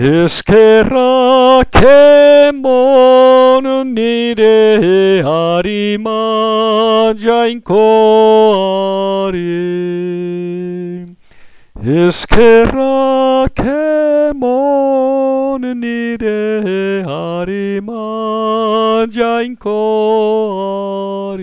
Iskera kemon nire arima jainko ari. Iskera kemon nire arima jainko ari.